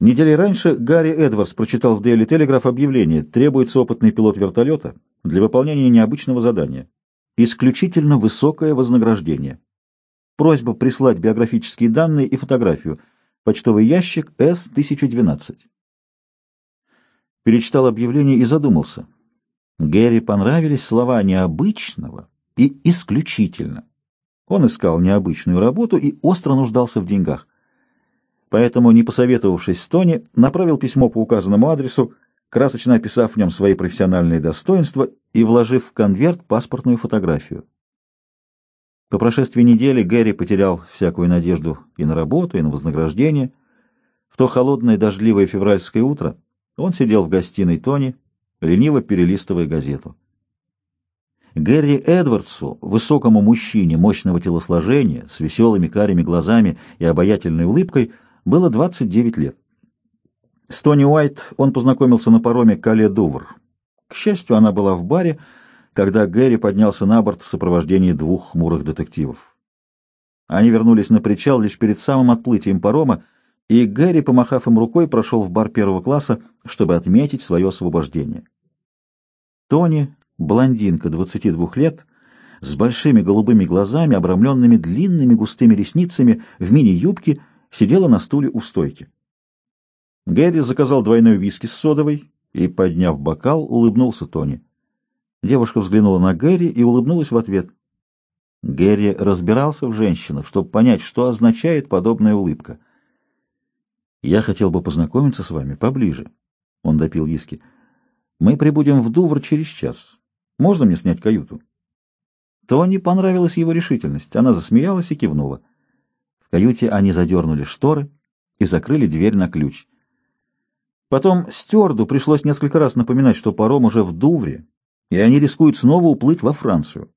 Недели раньше Гарри Эдвардс прочитал в Daily Telegraph объявление «Требуется опытный пилот вертолета для выполнения необычного задания. Исключительно высокое вознаграждение. Просьба прислать биографические данные и фотографию. Почтовый ящик С-1012». Перечитал объявление и задумался. Гэри понравились слова «необычного» и «исключительно». Он искал необычную работу и остро нуждался в деньгах поэтому, не посоветовавшись с Тони, направил письмо по указанному адресу, красочно описав в нем свои профессиональные достоинства и вложив в конверт паспортную фотографию. По прошествии недели Гэри потерял всякую надежду и на работу, и на вознаграждение. В то холодное дождливое февральское утро он сидел в гостиной Тони, лениво перелистывая газету. Гэри Эдвардсу, высокому мужчине мощного телосложения, с веселыми карими глазами и обаятельной улыбкой, было 29 лет. С Тони Уайт он познакомился на пароме Кале-Дувр. К счастью, она была в баре, когда Гэри поднялся на борт в сопровождении двух хмурых детективов. Они вернулись на причал лишь перед самым отплытием парома, и Гэри, помахав им рукой, прошел в бар первого класса, чтобы отметить свое освобождение. Тони, блондинка 22 лет, с большими голубыми глазами, обрамленными длинными густыми ресницами, в мини-юбке, сидела на стуле у стойки. Гэри заказал двойной виски с содовой и, подняв бокал, улыбнулся Тони. Девушка взглянула на Гэри и улыбнулась в ответ. Гэри разбирался в женщинах, чтобы понять, что означает подобная улыбка. «Я хотел бы познакомиться с вами поближе», — он допил виски. «Мы прибудем в Дувр через час. Можно мне снять каюту?» Тони понравилась его решительность. Она засмеялась и кивнула. Каюте они задернули шторы и закрыли дверь на ключ. Потом стюарду пришлось несколько раз напоминать, что паром уже в Дувре, и они рискуют снова уплыть во Францию.